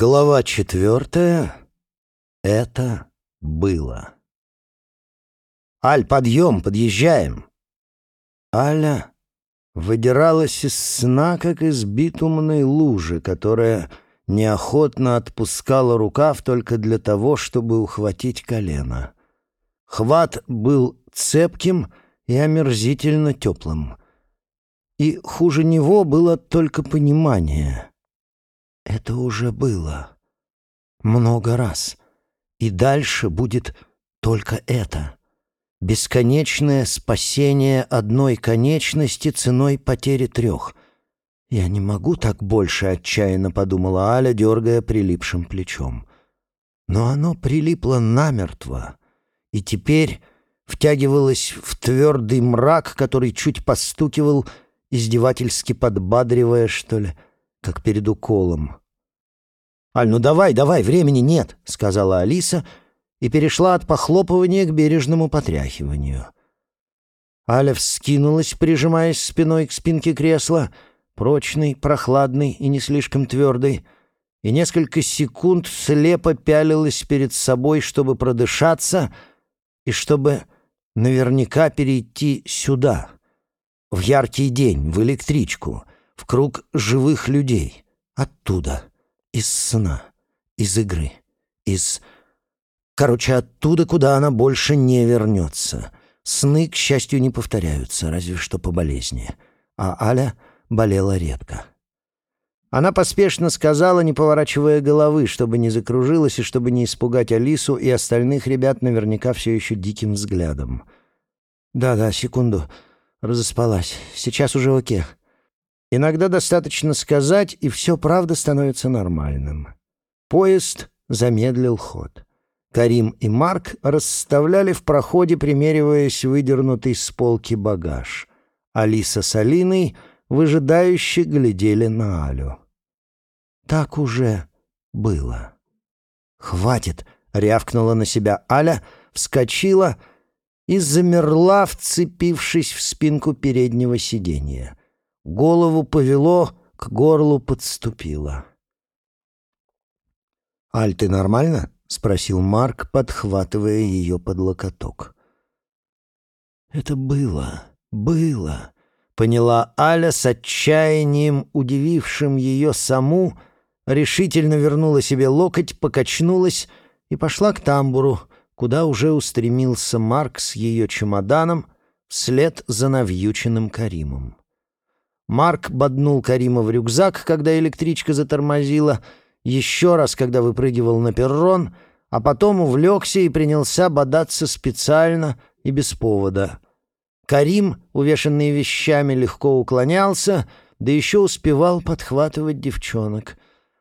Глава четвертая. Это было. «Аль, подъем, подъезжаем!» Аля выдиралась из сна, как из битумной лужи, которая неохотно отпускала рукав только для того, чтобы ухватить колено. Хват был цепким и омерзительно теплым. И хуже него было только понимание — это уже было. Много раз. И дальше будет только это. Бесконечное спасение одной конечности ценой потери трех. «Я не могу так больше», — отчаянно подумала Аля, дергая прилипшим плечом. Но оно прилипло намертво, и теперь втягивалось в твердый мрак, который чуть постукивал, издевательски подбадривая, что ли, — как перед уколом. «Аль, ну давай, давай, времени нет», — сказала Алиса и перешла от похлопывания к бережному потряхиванию. Аля вскинулась, прижимаясь спиной к спинке кресла, прочный, прохладный и не слишком твердый, и несколько секунд слепо пялилась перед собой, чтобы продышаться и чтобы наверняка перейти сюда, в яркий день, в электричку — в круг живых людей. Оттуда. Из сна. Из игры. Из... Короче, оттуда, куда она больше не вернется. Сны, к счастью, не повторяются, разве что по болезни. А Аля болела редко. Она поспешно сказала, не поворачивая головы, чтобы не закружилась и чтобы не испугать Алису и остальных ребят наверняка все еще диким взглядом. «Да-да, секунду. Разоспалась. Сейчас уже окей. Иногда достаточно сказать, и все правда становится нормальным. Поезд замедлил ход. Карим и Марк расставляли в проходе, примериваясь выдернутый с полки багаж. Алиса с Алиной выжидающе глядели на Алю. Так уже было. «Хватит!» — рявкнула на себя Аля, вскочила и замерла, вцепившись в спинку переднего сиденья. Голову повело, к горлу подступило. «Аль, ты нормально?» — спросил Марк, подхватывая ее под локоток. «Это было, было», — поняла Аля с отчаянием, удивившим ее саму, решительно вернула себе локоть, покачнулась и пошла к тамбуру, куда уже устремился Марк с ее чемоданом вслед за навьюченным Каримом. Марк боднул Карима в рюкзак, когда электричка затормозила, еще раз, когда выпрыгивал на перрон, а потом увлекся и принялся бодаться специально и без повода. Карим, увешанный вещами, легко уклонялся, да еще успевал подхватывать девчонок.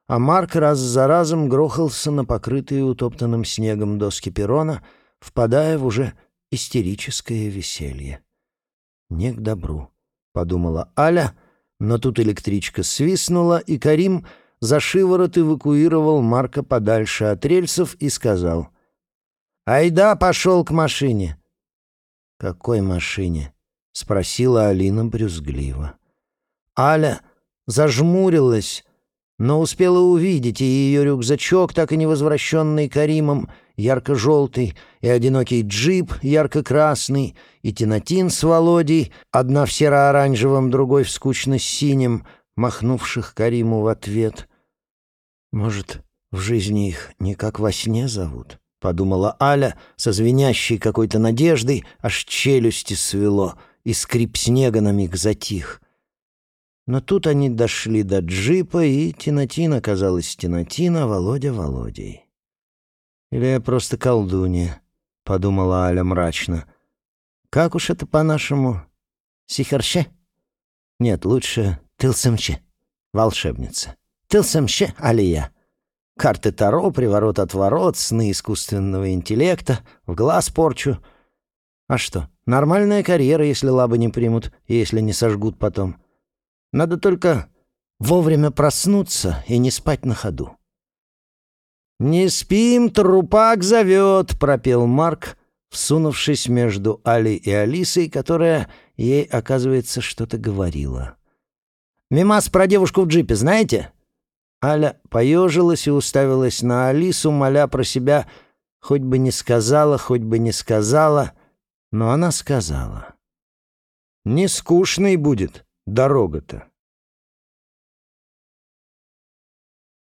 А Марк раз за разом грохался на покрытые утоптанным снегом доски перрона, впадая в уже истерическое веселье. Не к добру подумала Аля, но тут электричка свистнула, и Карим за шиворот эвакуировал Марка подальше от рельсов и сказал «Айда, пошел к машине». «Какой машине?» — спросила Алина брюзгливо. Аля зажмурилась, но успела увидеть и ее рюкзачок, так и не возвращенный Каримом, ярко-желтый, и одинокий джип ярко-красный, и тенатин с Володей, одна в серо-оранжевом, другой в скучно-синем, махнувших Кариму в ответ. «Может, в жизни их не как во сне зовут?» — подумала Аля со звенящей какой-то надеждой, аж челюсти свело, и скрип снега на миг затих — но тут они дошли до джипа, и Тинатин оказалась Тинатина, Володя Володей. «Или я просто колдунья», — подумала Аля мрачно. «Как уж это по-нашему? Сихарще?» «Нет, лучше Тылсымще, волшебница. Тылсымще Алия. Карты Таро, приворот-отворот, сны искусственного интеллекта, в глаз порчу. А что, нормальная карьера, если лабы не примут, если не сожгут потом». Надо только вовремя проснуться и не спать на ходу. «Не спим, трупак зовет», — пропел Марк, всунувшись между Али и Алисой, которая ей, оказывается, что-то говорила. «Мимас про девушку в джипе знаете?» Аля поежилась и уставилась на Алису, моля про себя, хоть бы не сказала, хоть бы не сказала, но она сказала. «Не скучной будет дорога-то».